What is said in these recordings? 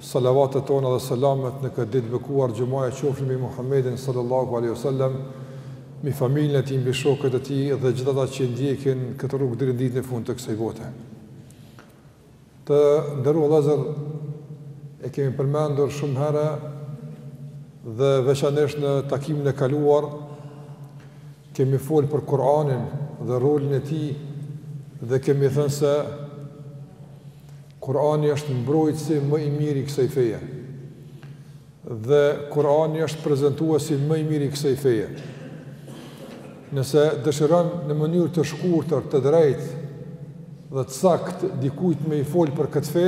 Salavatet tona dhe selamet në këtë ditë bekuar xhumaje qofshin mbi Muhammedin sallallahu alaihi wasallam, mbi familjen e tij, mbi shokët e tij dhe gjithë ata që e ndjekin këtë rrugë deri në ditën e fundit të kësaj bote. Të nderuar vëllezër, e kemi përmendur shumë herë dhe veçanërisht në takimin e kaluar kemi fol për Kur'anin dhe rolin e tij dhe kemi thënë se Kur'ani është mbrojtësi më i mirë i kësaj feje. Dhe Kur'ani është prezantuesi më i mirë i kësaj feje. Nëse dëshiron në mënyrë të shkurtër, të drejtë dhe të saktë dikujt me i fol për këtë fe,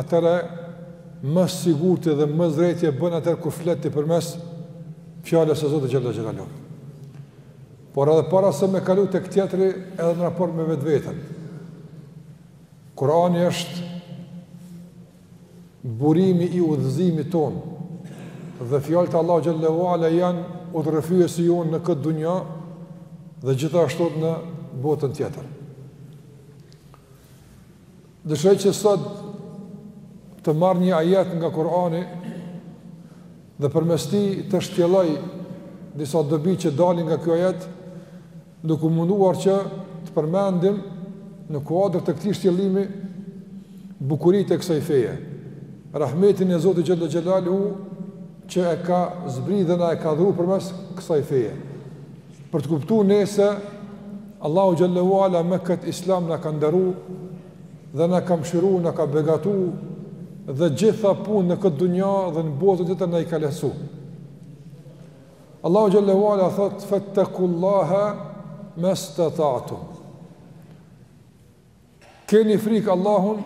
atëra më sigurt dhe më drejtë e bën atë kur flet ti përmes fjalës së Zotit xhelle xhelaluhu. Por edhe para se me kalu tek tjetri edhe në raport me vetveten. Kurani është burimi i udhëzimit tonë, dhe fjalët e Allahut xhelle ue ala janë udhërrëfyesi jonë në këtë dunja dhe gjithashtu në botën tjetër. Dëshiroj që sot të marr një ajet nga Kurani dhe përmes tij të shtjelloj disa dobi që dalin nga kjo ajet, Duke u munduar që të përmendim në kuadër të këtij shtjellimi bukuritë e kësaj feje, rahmetin e Zotit xhelle xhelaluhu që e ka zbrit dhe na e ka dhuru përmes kësaj feje. Për të kuptu ne se Allahu xhelle ue ala me këtë islam na ka nderu dhe na ka mëshiru, na ka begatu dhe gjitha punët në këtë dunja dhe në botën tjetër na i ka lehtësu. Allahu xhelle ue ala thot fattakullaha mastata'tum. Keni frikë Allahun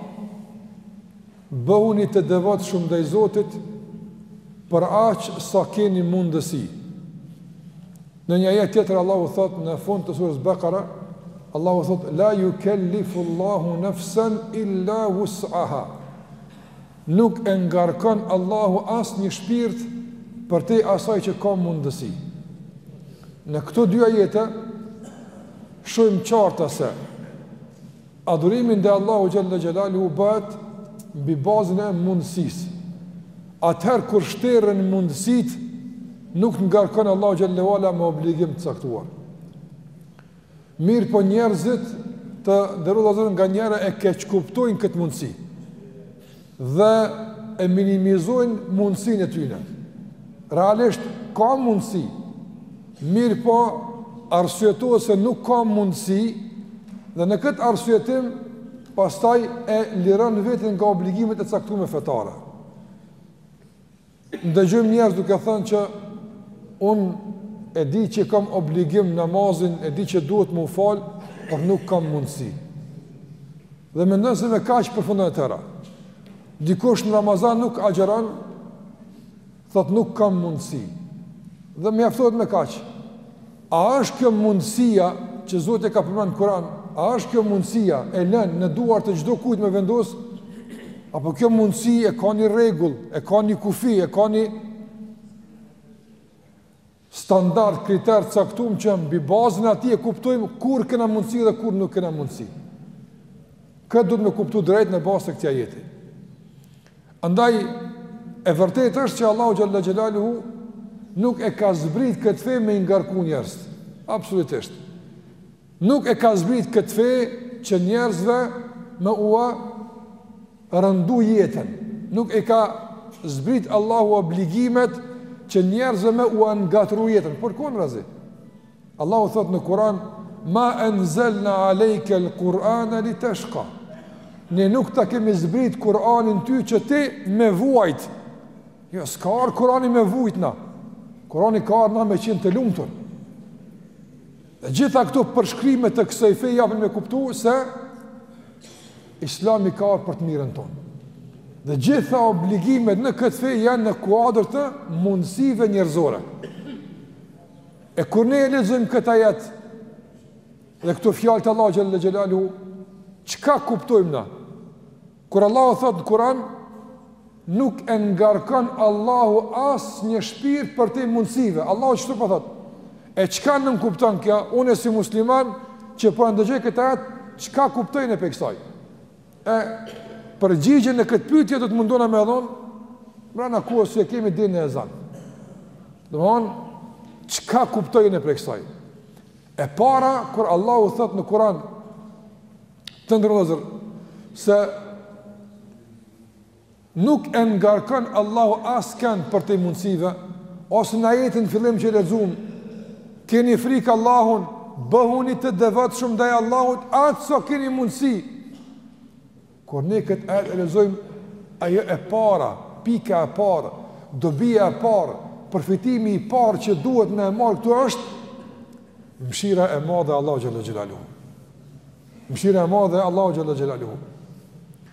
bëhuni të devotshëm ndaj Zotit për aq sa keni mundësi. Në një ajet tjetër Allahu thot në fund të surës Bakara, Allahu thot la yukallifu Allahu nafsan illa wus'aha. Nuk e ngarkon Allahu asnjë shpirt përtej asaj që ka mundësi. Në këto dy ajete shohim qartë se adhurimi ndaj Allahut xhelle xhelaluhu bëhet mbi bazën e mundësisë. Atëherë kur shterën mundësitë, nuk ngarkon Allahu xhelle ue ala me obligim të caktuar. Mirëpo njerëzit, të nderuar vëllezër, nganjëherë e keqkuptojnë këtë mundësi dhe e minimizojnë mundësinë e tyne. Realisht ka mundësi, mirëpo arsyeton se nuk ka mundësi dhe në këtë arsyetim pastaj e liron veten nga obligimet e caktume fetare. Ndëgjojmë njerëz duke thënë që unë e di që kam obligim namazin, e di që duhet me u fal, por nuk kam mundësi. Dhe mendon se me kaq përfundon e tëra. Dikush në Ramazan nuk agjëron, thotë nuk kam mundësi. Dhe mjaftohet me kaq. A është kjo mundësia që Zoti e ka përmend në Kur'an? A është kjo mundësia e lënë në duar të çdokujt me vendos? Apo kjo mundësi e ka një rregull, e ka një kufi, e ka një standard kriter të caktum që mbi bazën e atij e kuptojmë kur kena mundësi dhe kur nuk kena mundësi. Këtë duhet me kuptu drejt në bazë të këtij ajeti. Andaj, e vërtetë është që Allahu xhel-le xhelaluhu nuk e ka zbrit këtë fe me i ngarku njerëzit. Absolutisht. Nuk e ka zbrit këtë fe që njerëzve me ua rëndu jetën. Nuk e ka zbrit Allahu obligimet që njerëzve me ua ngatru jetën. Por, këndrazi. Allahu thotë në Kur'an, "Ma anzalna alayka al-Qur'ana litashqa." Ne nuk ta kemi zbrit Kur'anin ty që ti me vuajt. Jo, s'ka ardh Kur'ani me vujt na. Kur'ani ka ardh na me qenë të lumtur. Dhe gjitha këto përshkrime të kësaj feje japin me kuptu se Islami ka ardh për të mirën tonë. Dhe gjitha obligimet në këtë fe janë në kuadër të mundësive njerëzore. E kur ne e lexojmë këtë ajet dhe këto fjalë të Allahu xhel-le xhelaluhu, çka kuptojmë na? Kur Allahu thotë në Kur'an, nuk e ngarkon Allahu asnjë shpirt përtej mundësive. Allahu kështu po thotë. E çka nënkupton kjo? Unë si musliman që po e ndëgjoj këtë ajet, çka kuptoj unë pe kësaj? E përgjigjen në këtë pyetje do të mundona me e dhonë brenda kohës që kemi deri në ezan. Domethonë çka kuptoj unë prej kësaj. E para kur Allahu thot në Kur'an të nderuar vëllezër se Nuk e ngarkon Allahu askënd përtej mundësive, ose në ajetin në fillim që lexuam, keni frikë Allahun, bëhuni të devotshëm ndaj Allahut aq sa keni mundësi. Kur ne këtë ajet e lexojmë, ajo e para, pika e parë, dobia e parë, përfitimi i parë që duhet me e marrë këtu është mëshira e madhe Allahu xhallahu xhelalu. Mëshira e madhe Allahu xhallahu xhelalu.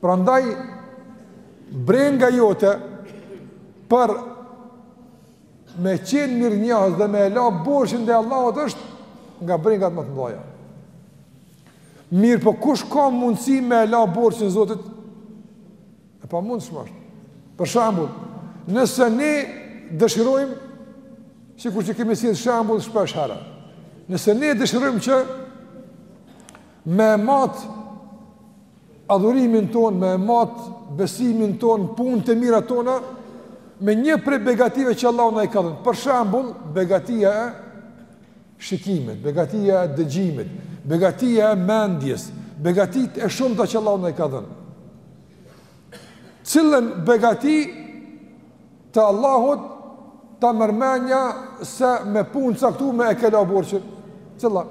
Prandaj brenga jote për me qenë mirënjohës dhe me e la borxhin ndaj Allahut është nga brengat ma të mdhaja. Mirëpo kush ka mundësi me e la borxhin Zotit? E pamundshme është. Për shembull, nëse ne dëshirojmë, sikur që kemi sjellë shembull shpeshherë, nëse ne dëshirojmë që Me e mat adhurimin tonë, me e mat besimin tonë, punët e mira tona, me një prej begative që Allahu na i ka dhënë. Për shembull, begatia e shikimit, begatia e dëgjimit, begatia e mendjes, begatitë e shumta që Allahu na i ka dhënë. Cilën begati të Allahut ta merr mendja se me punë t'caktume e ke la borxhin? Cilën?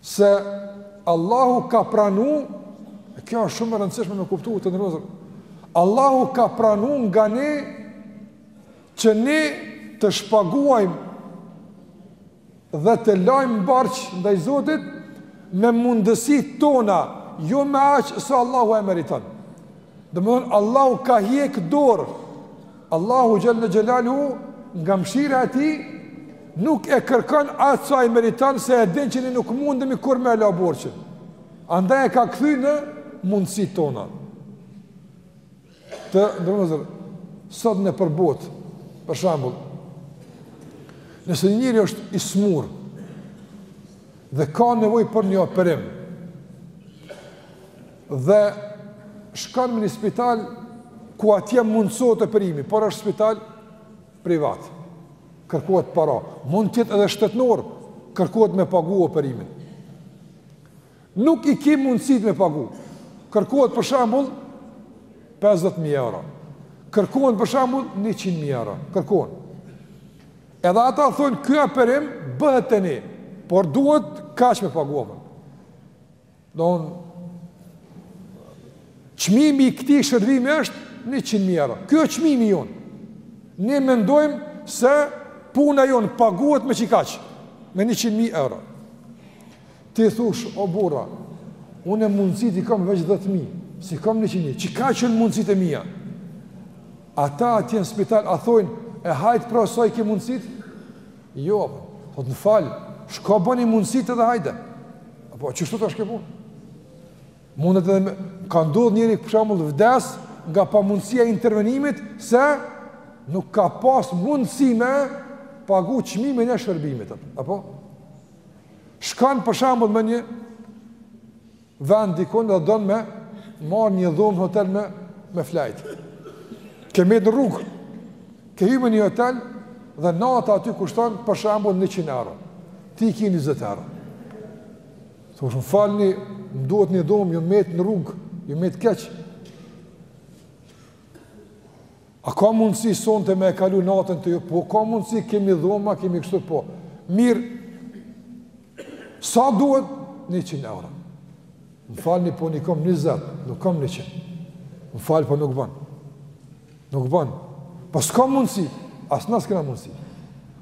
se Allahu ka pranu, e kjo është shumë e rëndësishme me kuptu, të nderuar vëllezër, Allahu ka pranu nga ne që ne të shpaguajmë dhe të lajmë borxhin ndaj Zotit me mundësitë tona, jo me aq sa Allahu e meriton. Domethënë, Allahu ka hjek dorë, Allahu xhel-le xhelaluhu, nga mshira e tij, nuk e kërkon aq sa e meriton, se e din që ne nuk mundemi kurrë me e la borxhin. Andaj e ka kthy në mundësitë tona. Të nderuar vëllezër, sot nëpër botë, për shembull, nëse një njeri është i smur, dhe ka nevojë për një operim, dhe shkon në një spital ku atje mundësohet operimi, por është spital privat, kërkohet para, mund të jetë edhe shtetnor, kërkohet me pagu operimin. Nuk i ki mundësitë me pagu, kërkohet për shembull 50.000 euro, kërkohen për shembull 100.000 euro, kërkohen. Edhe ata thonë, ky operim bëhet te ne, por duhet kaq me pagu operimin. Domthon çmimi i këtij shërbimi është 100.000 euro. Ky është çmimi jon. Ne mendojmë se puna jon paguhet me qikaq, me 100.000 euro. Ti thush o burra, unë mundësit i kam veç 10.000, s'i kam 100.000, qikaq jon mundësit e mija? Ata atje në spital, a thonë, e hajt pra sa i ke mundësit? Jo, thot m'fal, shko bani mundësit edhe hajde. Apo, qështu tash ke pun? Mundet edhe me, ka ndodhë njeri për shembull vdes nga pamundësia e intervenimit se nuk ka pas mundësi me pagu çmimin e shërbimit. Apo, shkon për shembull me një vend dikun dhe don me marr një dhomë hotel me me flajt. Ke met në rrugë. Ke hy në një hotel dhe nata aty kushton për shembull 100 euro. Ti ki 20 euro. Thush më falni, më duhet një dhomë, jom met në rrugë, jom met keq. A ka mundësi sonte me e kalu natën te ju? Po, ka mundësi, kemi dhoma, kemi kështu, po. Mirë, sa duhet? 100 euro. Më falni, po unë i kom 20, nuk kom 100. Më fal, po nuk ban. Nuk ban. Po s'ka mundësi, as na s'kena mundësi.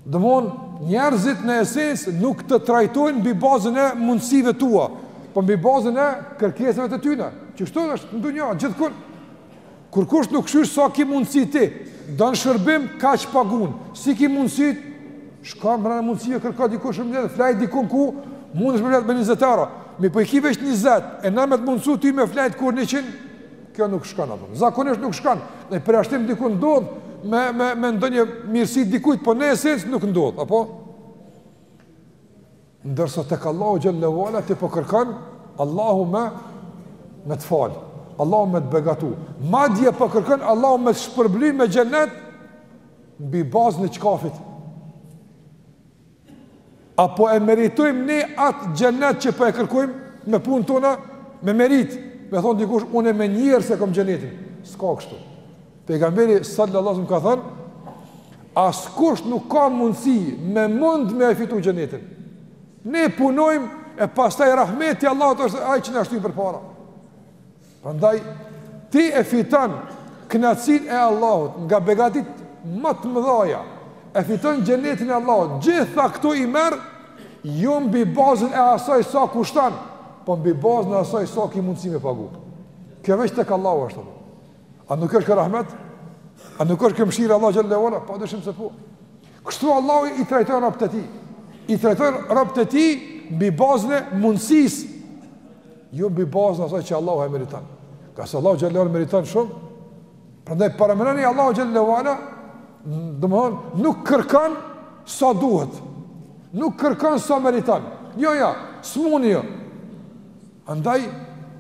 Domthon, njerëzit në esencë nuk të trajtojnë mbi bazën e mundësive tua, por mbi bazën e kërkesave të tyne. Qështu është në dunja, gjithkun. Kurkush nuk shyqron sa ki mundësi ti, don shërbim kaq pagun, s'i ki mundësi, shko mbrena mundësive kërko diçka më lehtë, flej dikun ku mundesh me flejt me 20 euro, mi po i ki veç 20, e na me ta mundësu ty me flajt kur 100, kjo nuk shkon apo, zakonisht nuk shkon, ndonji përjashtim dikun ndodh, me, me, me ndonjë mirësi dikujt, po në esencë nuk ndodh, apo? Ndërsa tek Allahu xhel-le ue ala ti po kërkon Allahu me, me të fal, Allahu me të begatu. Madje po kërkon Allahu me të shpërbly me xhenet mbi bazën e çkafit. Apo e meritojmë ne atë xhenet që po e kërkojmë me punët tona, me merit. Me thon dikush unë menjëherë se kam xhenetin. S'ka kështu. Pejgamberi sallallahu alajhi wasallam ka thënë, askush nuk ka mundësi me mund me e fitu xhenetin. Ne punojmë e pastaj rahmeti i Allahut është ai që na shtyn përpara. Prandaj ti e fiton kënaqësinë e Allahut nga begatit ma të mëdhaja. E fiton xhenetin e Allahut. Gjitha këto i merr jo mbi bazën e asaj sa kushton, po mbi bazën e asaj sa ki mundësi me pagu. Kjo veç tek Allahu është. A nuk është kjo rahmet? A nuk është kjo mëshirë e Allahut xhele ue ala? Pa dyshim se po. Kështu Allahu i trajton robt e tij. I trajton robt e tij mbi bazën e mundësisë. Jo mbi bazën e asaj që Allahu e meriton. Ngase Allahu xhele ue ala meriton shumë. Prandaj paramenoni Allahu xhele ue ala, domethon, nuk kërkon sa duhet. Nuk kërkon sa meriton. Jo, jo, s'muni jo. Andaj,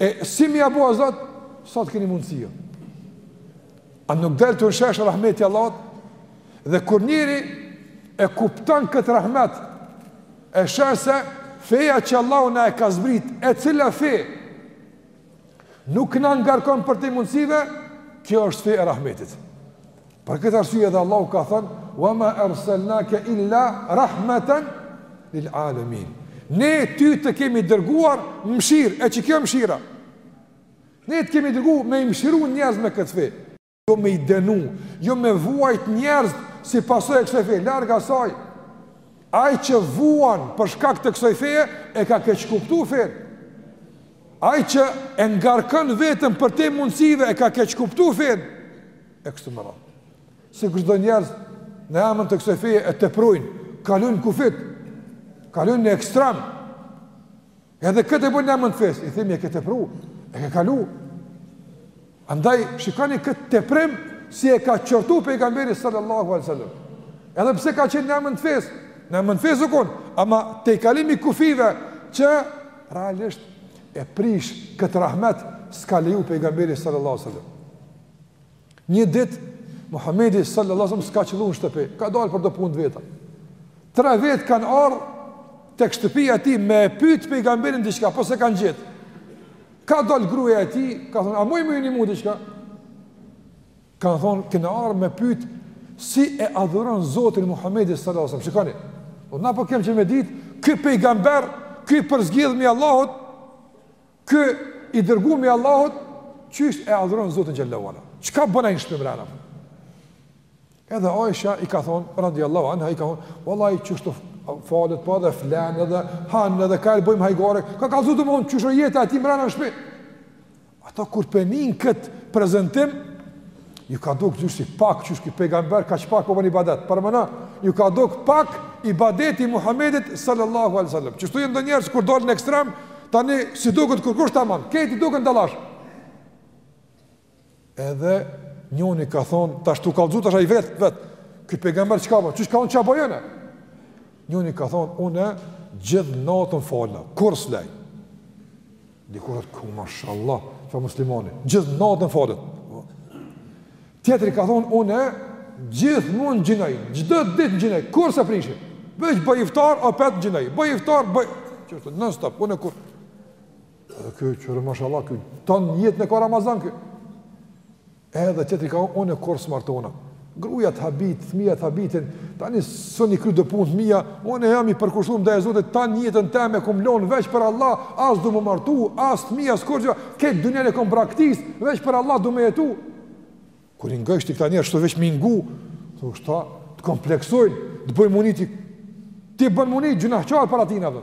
e si me ia bo, o Zot, sa të keni mundësi ju. A nuk del këtu në shesh rahmeti i Allahut, dhe kur njeri e kupton këtë rahmet, e sheh se feja që Allahu na e ka zbrit, e cila fe, nuk na ngarkon përtej mundësive, kjo është fe e rahmetit. Për këtë arsye edhe Allahu ka thënë: "Wa ma arsalnaka illa rahmatan lil alamin." Ne ty të kemi dërguar mëshirë, e qe kjo mëshira. Ne të kemi dërgu me i mëshiru njerëz me këtë fe, jo me i denu, jo me vuajt njerëz si pasojë e kësaj fe, larg asaj. Ai që vuan për shkak të kësaj feje e ka keqkuptu fenë. Ai që e ngarkon veten përtej mundësive e ka keqkuptu fenë. e kështu me radhë. Si kështu do njerëz në emën të kësoj feje e teprojnë, kalojnë kufijtë, kalojnë në ekstrem, edhe këtë e bojnë në emën të fesë, i themi e ke tepru, e ke kalu. Andaj, shikoni këtë teprim, si e ka qortu pejgamberi sallallahu alai sallam. Edhe pse ka qenë në emën të fesë, në emën të fesë u konë, ama tejkalimi i kufijve që realisht e prish këtë rahmet s'ka leju pejgamberi sallallahu sallam. Një ditë Muhamedi sallallahu alajhi wasallam s'ka qëllu në shtëpi, ka dalë për do punë të veta. Tre vetë kanë ardh tek shtëpia e tij me pyet pejgamberin diçka, po s'e kanë gjetë. Ka dalë gruaja e tij, ka thonë, "A muj me ju nimu diçka?" Kanë thonë, "Kem ardh me pyet si e adhuron Zotin Muhamedi sallallahu alajhi wasallam." Shikoni. Po na po kem qejf me ditë, ky pejgamber, ky i përzgjedhmi i Allahut, Ky i dërguar i Allahut qysh e adhuron Zotin xhele ue ala. Çka bën ai në shpi mrena? Edhe Aisha i ka thon radiallahu anha i ka thon, "Wallahi qështu falet po edhe flen edhe han edhe kajher bojmë hajgare. Ka kallzu tamon qysh o jeta e tij mrena në shpi." Ata kur pe nijnë kët prezantim Ju ka duk diqysh si pak qysh ky pejgamber kaq pak po bën ibadet. Parameno, ju ka duk pak ibadeti i Muhammedit sallallahu alaihi wasallam. Qështu janë do njerëz kur dalin në ekstrem, tani s'i duket kurkush taman, krejt i duken dallash. Edhe njoni ka thonë, tash tu kallzu tash ai vetë, vetë, ky pejgamber çka bon, qysh ka unë çka boj une? Njoni ka thonë, une gjithë natën falna, kurrë s'flej? Dikur thotë, ku mashallah, far muslimani, gjithë natën falet. Tjetri ka thonë, une, gjithmonë ngjinoj, gjithë ditë ngjinoj, kurrë s'e prishi, veç bëj iftar, opet ngjinoj, bëj iftar, bëj, qeshtu, non stop, une kurrë. Edhe kjo, qyre mashallah, kjo, tanë jetën e ka Ramazan, kjo. Edhe tjetri ka unë kurrë s'martona. Gruja t'habit, fëmija t'habitin, tani s'un i kry do punë të mia, unë jam i përkushtuar ndaj Zotit tan jetën teme e kom lon veç për Allah, as du m'u martu, as fëmija as kurgja, këtë dynjanë e kam braktis, veç për Allah du me jetu. Kur i ngojsh ti këta njerëz shtu veç me i ngu, thoshta, të kompleksojnë, të bëjnë m'u ni ti. Të bën m'u ni gjynahqar para tynve.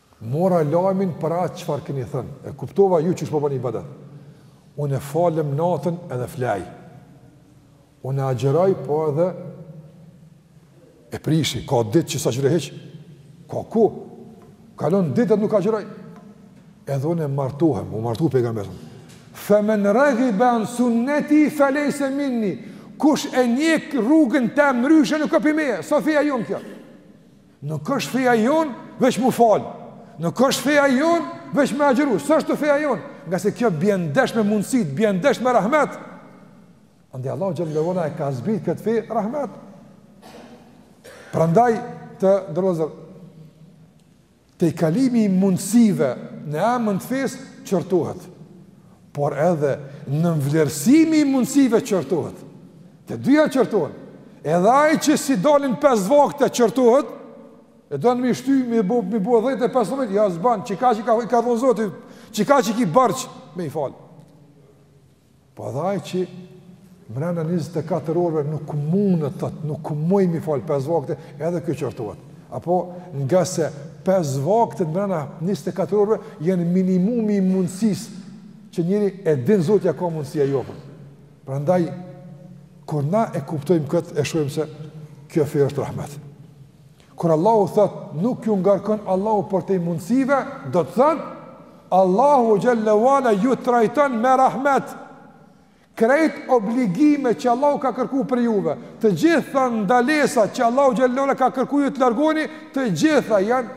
Mora lajmin për atë çfarë keni thënë. E kuptova ju qysh po bëni ibadet. Unë falem natën edhe flej. Unë agjëroj po edhe e prishi, ka ditë që s'agjëroj hiq, ka kur kalojnë ditët nuk agjëroj, edhe unë e martohem, u martu pejgamberi, fe men regibe an sunneti fe lejse minni, kush e njek rrugën teme ndryshe nuk o pi meje, s'a feja jonë kjo, Nuk është feja jonë, veç m'u falë. Nuk është feja jonë, veç me agjeru. S'është feja jonë, ngase kjo bie ndesh me mundësitë, bie ndesh me rahmet. Andaj Allahu xhele ve ala e ka zbit këtë fe rahmet. Prandaj të nderuar vllezër, tejkalimi i mundësive në emën të fesë, qortohet. por edhe nënvlerësimi i mundësive qortohet. Të dyja qortohen. Edhe ai që s'i dalin pesë vakte qortohet, e don m'i shty m'i bo m'i bo 10 e 15, ja s'ban, qekaq ka dhon Zoti, qekaq ki borxh me i fal. Po edhe ai që Mrenda njëzet e katër orëve nuk mundet thot, nuk muj m'i fal pesë vakte, edhe kjo qortohet. Apo ngase pesë vakte mrenda njëzet e katër orëve janë minimumi i mundësisë që njeri e din Zoti a ka mundësi a jo. Prandaj, kur na e kuptojmë këtë, e shojmë se kjo fe është rahmet. Kur Allahu thot, nuk ju ngarkon Allahu përtej mundësive, do të thënë, Allahu xhele ve ala ju trajton me rahmet. Krejt obligimet që Allahu ka kërku për juve, të gjitha ndalesat që Allahu xhele ve ala ka kërku ju të largoni, të gjitha janë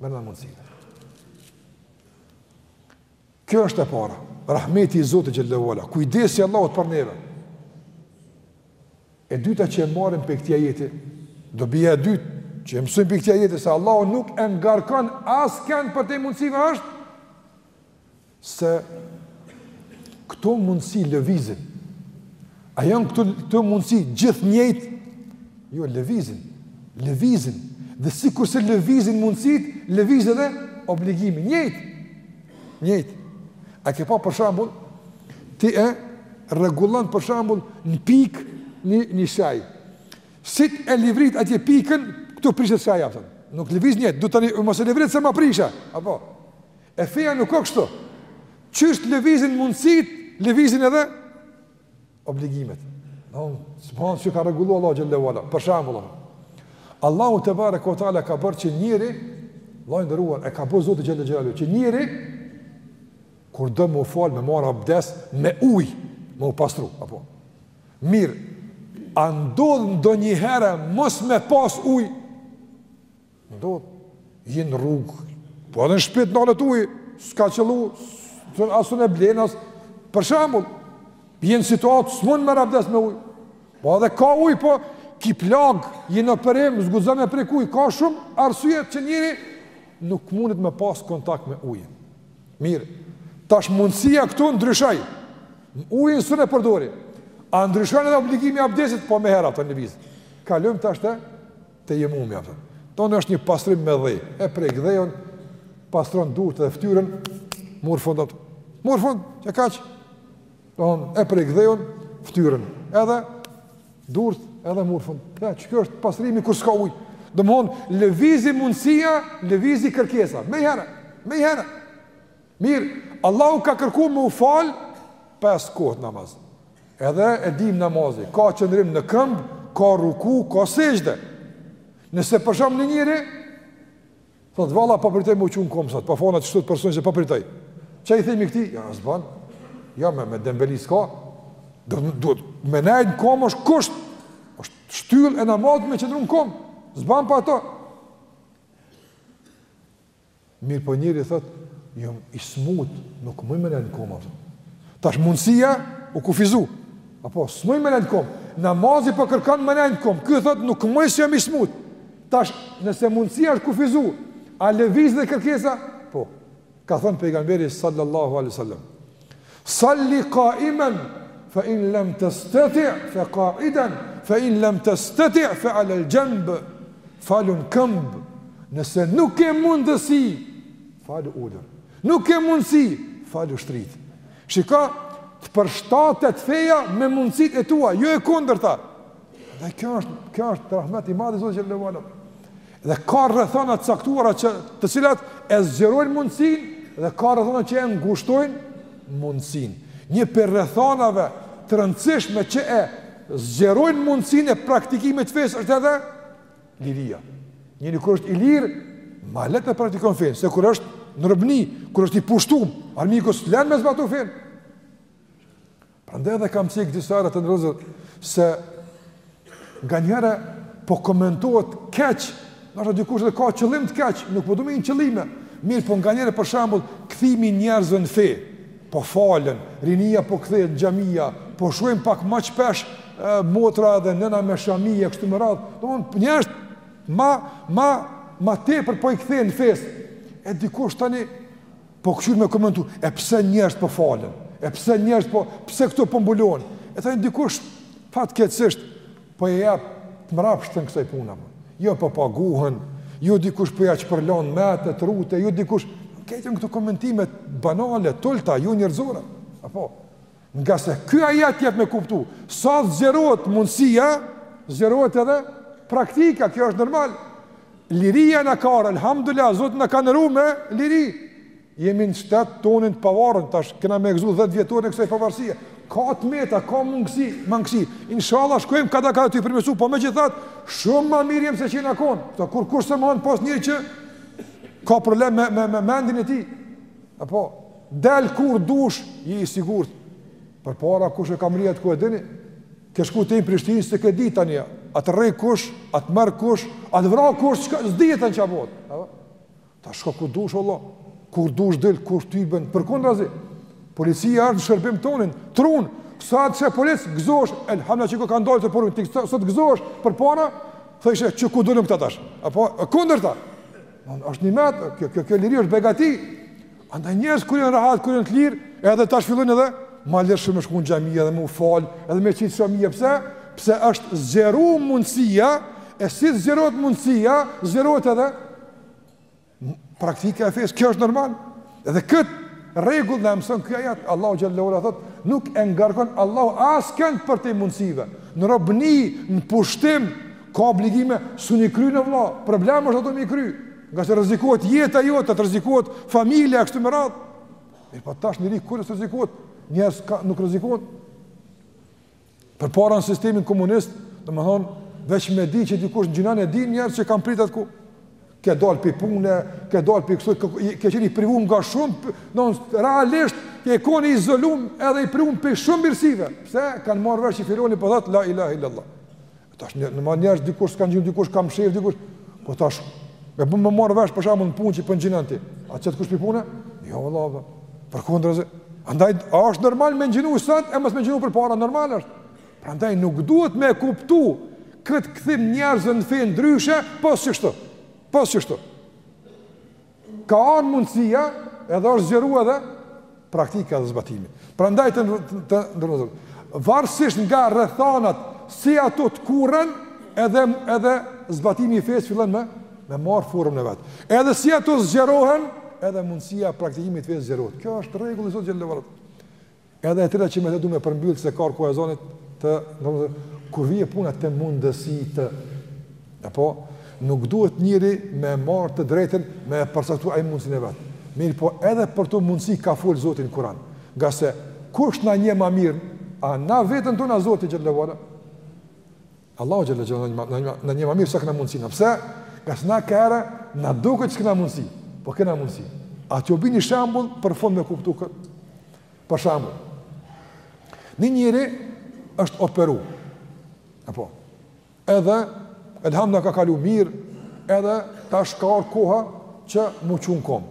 mrena mundësive. Kjo është e para, rahmeti i Zotit xhele ve ala, kujdesi i Allahut për neve. E dyta që e marrim prej këtij ajeti, dobia e dytë që e mësojmë prej këtij ajeti, se Allahu nuk e ngarkan askënd përtej mundësive është, se këto mundësi lëvizin. A janë këto, këto mundësi gjithë njëjtë? Jo, lëvizin. Lëvizin. Dhe sikurse lëvizin mundësitë, lëvizin dhe obligimi. Njëjtë. Njëjtë. A ke pa për shembull, ti e rregullon për shembull në pikë një, një shaj. Si t'e livrit atje pikën, këtu prishet shaj, a kupton. Nuk lëviz njëjtë, du të një, mos e livrit se ma prishe. Apo? E feja nuk ka kështu. Qysh të lëvizin mundësitë, lëvizin edhe obligimet. Në unë, për shembull që ka rregullu Allahu xhele ue ala, për shembull. Allahu tebareke ue teala ka bërë që njeri, vëllai i nderuar, e ka bërë Zoti xhele ue ala, që njeri, kur do me u falë, me marrë abdes, me ujë, me u pastru, apo. Mirë, a ndodh ndonjëherë, mos me pas ujë, Ndodh, je në rrugë, po edhe në shpi t'nalet uji, s'ka qëllu, as sun e blen, as, për shembull, je n'situatë, s'mun merr abdes me ujë, po edhe ka ujë, po ki plagë, je n'operim, s'guxon me prek ujë, ka shumë arsye që njeri nuk mundet me pas kontakt me ujin. Mirë, tash mundësia këtu ndryshoi, ujin sun e përdor, a ndryshon edhe obligimi i abdesit, po meniherë lëviz, kalojmë tash te Tejemumi a kupton. Domethënë është një pastrim me dhe. E prek dheun, pastron duart dhe fytyrën, mori fund, a kupton. Mori fund, qe kaq. Domethënë e prek dheun, fytyrën. Edhe duart, edhe mori fund. Ja, qe kjo është pastrimi kur s'ka ujë. Domethon lëvizi mundësia, lëvizi kërkesa. Meniherë, meniherë. Mirë, Allahu ka kërku me u fal pesë kohë namaz. Edhe e dim namazi, ka qëndrim në këmbë, ka ruku, ka sexhde. Nëse për shembull një njeri thotë, valla, po përtoj me u çu n'komë, thotë, po falna qështu për arsye që po përtoj. Qa i themi këtij? Ja, s'ban. Ja, me, me dembeli s'ka. Du, duhet me nejtë në komë është kusht. është shtyllë e namazit me qëndru në komë. S'ban pa ato. Mirëpo njeri thotë, jam i smut, nuk muj me nejt n'komë. Tash mundësia u kufizu. Apo s'muj me nejt n'komë. Namazi po kërkon me nejt n'komë. Ky thotë nuk muj se jam i smut. Tash nëse mundësia është kufizu, a lëviz dhe kërkesa? Po. Ka thënë pejgamberi sallallahu alaihi wasallam, Salli qaiman fa in lam tastati fa qaidan fa in lam tastati fa ala al janb, Falu në këmbë, nëse nuk ke mundësi, falu ulur. Nuk ke mundësi, falu shtrit. Shiko, të përshtatet feja me mundësitë e tua, jo e kundërta. Dhe kjo është, kjo është rahmet i madh i Zotit xhele ue ala. Dhe ka rrethana të caktuara që të cilat e zgjerojnë mundësinë dhe ka rrethana që e ngushtojnë mundësinë. Një pi rrethanave të rëndësishme që e zgjerojnë mundësinë e praktikimit të fesë është edhe liria. Njeri kur është i lirë, ma lehtë e praktikon fenë, se kur është në robni, kur është i pushtum, armiku s'të len me zbatu fenë. Prandaj edhe kam cek disa herë të nderuar se nganjëherë po komentohet keq, ndoshta dikush edhe ka qëllim të keq, nuk po du me hi në qëllime. Mirëpo nganjëherë për shembull, kthimi i njerëzve në fe, po falen, rinia po kthehet në xhamia, po shohim pak ma shpesh motra dhe nëna me shami e kështu me radhë. Domthon njerëz ma ma ma tepër po i kthehen fesë. E dikush tani Po kqyr me komentu, e pse njerëz po falen? E pse njerëz po, pse këto po mbulohen? E tani dikush fatkeqësisht po ja jep të mbrapshtën kësaj pune. Po. Jo po paguhen, jo dikush po ja shpërlan mendtë, trutë, jo dikush këto këto komentime banale, të ulta, jo njerëzore. Apo Ngase ky ajet të jep me kuptu, sa të zgjerohet mundësia, zgjerohet edhe praktika, kjo është normal. Liria na ka ardhë, alhamdulillah, Zoti na ka nderu me liri. Jemi në shtet tonin të pavarën, tash kena me gëzu 10 vjetorin e kësaj pavarësie. Ka të meta, ka mungësi, mangësi. Inshallah, shkojmë kadal kadal tu i përmirësu, po megjithatë, shumë ma mirë jemi se që jena konë. Këta, kur kur s'e mohon pos njeri që ka problem me, me, me mendjen e tij. Apo, del kur dush, je i sigurt. Përpara kush e ka mrri atë kohë e dini? Ke shku ti në Prishtinë s'e ke ditë tani. A të rreh kush, a të merr kush, a të vret kush, çka s'dihet çka bëhet. Apo? Tash shko ku dush valla. Kur dush del kur dush vjen. Përkundrazi. Policia është në shërbim tonin, të run. Sa të sheh polic, gëzohesh, elhamdulilah që ka dalë të po run, ti sot gëzohesh, përpara, thojshe qe ku dulën këta tash, apo, kundër ta, Është nimet, kjo, kjo, kjo liri është begati. Andaj njerëzit kur janë rahat, kur janë të lirë, edhe tash fillojnë edhe, ma lirë shumë është kënë gjemi edhe me u falë, edhe me qitë shami e pse, pse është zgjeru mundësia, e si të zgjerohet mundësia, zgjerohet edhe praktika e fesë, kjo është normal. Dhe këtë rregull na mëson ky ajet, Allahu xhele ue ala thotë, nuk e ngarkon Allahu askënd përtej mundësive. Në robni, në pushtim ka obligime s'un i kryen vëlla. Problem është ato me i kry. Ngase rrezikohet jeta jote, të rrezikohet familja e kështu me radhë. Mirëpo tash njeri kur s'të rrezikohet, njerëz ka nuk rrezikohen. Përpara në sistemin komunist, domethënë, veç me di që dikush në agjinon e di njerë që kam prit atë kohë, ke dalë pi pune, ke dalë pi kësaj, ke qenë i privum nga shumë, në nësë, realisht, ke konë i izolum edhe i privum pi shumë mirësive, pse, kanë marrë vesh që filoni po thotë, la ilahe illallah. Tash në në marrë njerëz dikush s'ka ngjinu dikush ka mshef dikush. Po tash me e bo me marr vesh për shembull n'punë që po ngjinon ti. A t'qet kush pi pune? Jo valla. Përkundrazi. Andaj a është normal me ngjinu sot e mos me ngjinu përpara normal është. Prandaj nuk duhet me kuptu kët kthim njerëzve në fe ndryshe, pos kështu. Pos qështu. Ka kanë mundësia edhe është zgjeru edhe praktika dhe zbatimi. Prandaj të, të nderuar vëllezër. Varësisht nga rrethanat, si ato tkurren, edhe, edhe zbatimi i fesë fillon me, me marrë formën e vet. Edhe si ato zgjerohen, edhe mundësia e praktikimit të fesë zgjerohet. Kjo është rregull i Zotit xhele ve ala. Edhe e treta që me të du me përmbyll se ka ardh koha e ezanit, domethënë kur vjen puna te mundësitë, epo, nuk duhet njeri me marr të drejtën me e përcaktu ai mundësinë e vet. Mirëpo edhe për këto mundësi ka fol Zoti n'Kuran, ngase kush na njeh ma mirë, a na veten tonë a Zoti xhele ve ala? Allahu xhele ve ala na njeh ma mirë sa kena mundësi na pse? Ngase nganjëherë na duket se s'kena mundësi, po kena mundësi. A t'ju bi ni shembull për fund me kuptu kët? Për shembull. Një njeri është operu. Apo. Edhe elhamdulilah ka kalu mirë, edhe tash ka ardh koha që m'u çu n'kom.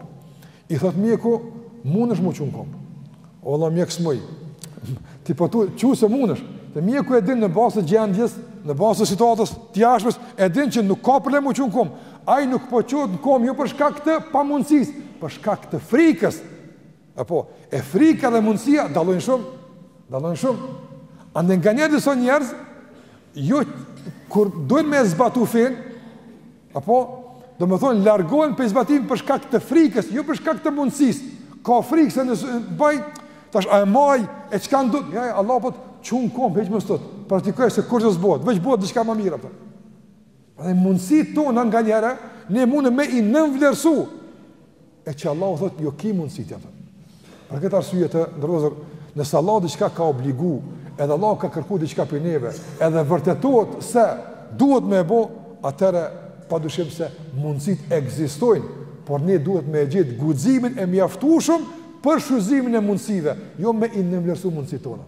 I thot mjeku, mundesh m'u çu n'komb. Vallah mjek s'muj. Ti po tu çu se mundesh. Dhe mjeku e din në bazë të gjendjes, në bazë të situatës të jashtme, e din që nuk ka problem m'u çu n'komb. Ai nuk po çohet n'komb jo për shkak të pamundësisë, për shkak të frikës. Apo, e frika dhe mundësia dallojnë shumë. Dallojnë shumë. Andaj nganjëherë disa njerëz jo kur duhen me zbatu fen, Apo, domethonë, largohen prej zbatimit për shkak të frikës, jo për shkak të mundësisë. Ka frikë se nëse e boj, tash, a e maj, e çka ndodh, ja, ja, Allahu po thot çu n'kom, hiç mos u tut, praktikoje se kurgjo s'bohet, veç bohet diçka ma mirë, apo. Dhe mundësitë tona nganjëherë, ne mund me i nënvlerësu, e që Allahu thotë jo ki mundësi të jepë. Për këtë arsye të nderuar vëllezër, nëse Allahu diçka ka obligu, edhe Allahu ka kërku diçka pi neve, edhe vërtetohet se duhet me e bo, atëherë pa dyshim se mundësitë ekzistojnë, por ne duhet me e gjet guximin e mjaftueshëm për shfrytëzimin e mundësive, jo me i nënvlerësu mundësitë tona.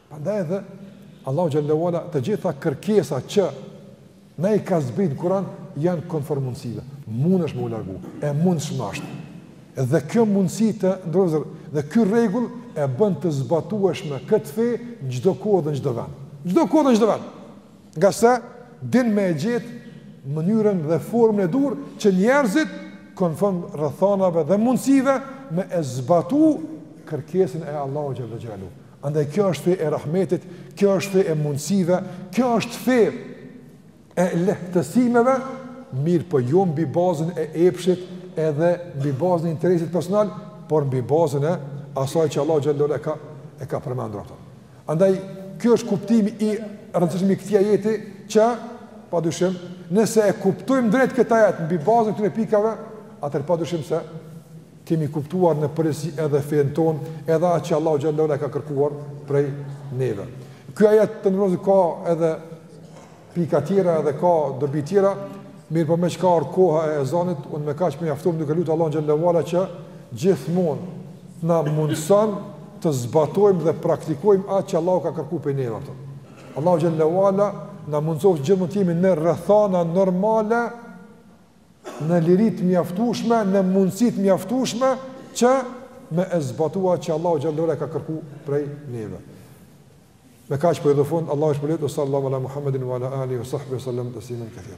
Prandaj edhe Allahu xhele ve ala të gjitha kërkesat që na i ka zbrit n'Kur'an janë konform mundësive. Mundesh me u largu, e mundshme është. Dhe kjo mundësi të nderuar vëllezër dhe ky rregull e bën të zbatueshme këtë fe në çdo kohë dhe në çdo vend. Çdo kohë dhe në çdo vend. Ngase din me e gjet mënyrën dhe formën e duhur që njerëzit konform rrethanave dhe mundësive me e zbatu kërkesën e Allahut xhele xhelaluhu. Andaj kjo është fe e rahmetit, kjo është fe e mundësive, kjo është fe e lehtësimeve, mirëpo jo mbi bazën e epshit edhe mbi bazën e interesit personal, por mbi bazën e asaj që Allahu xhelle ue ala e ka, e ka përmendur ato. Andaj, kjo është kuptimi i rëndësishëm i këtij ajeti që, pa dyshim, nëse e kuptojmë drejt këtë ajet mbi bazën e këtyre pikave, atëherë pa dyshim se kemi kuptuar në përgjithësi edhe fenë tonë, edhe atë që Allahu xhelle ue ala ka kërkuar prej neve. Ky ajet të nderuar ka edhe pika tjera edhe ka dobi tjera, mirëpo meqë ka ardhë koha e ezanit, unë me kaq mjaftohem duke lutë Allahun xhelle ue ala që gjithmonë na mundëson të zbatojmë dhe praktikojmë atë që Allahu ka kërku prej neve. Të. Allahun xhelle ue ala na mundëson gjithmonë të jemi në rrethana normale në liri të mjaftueshme, në mundësi të mjaftueshme që me e zbatu atë që Allahu xhelle ue ala ka kërku prej neve. Me kaq po i dho fund Allahu shpërbleftë sallallahu ala Muhammedin wa ala alihi wa sahbihi sallam taslimen katira.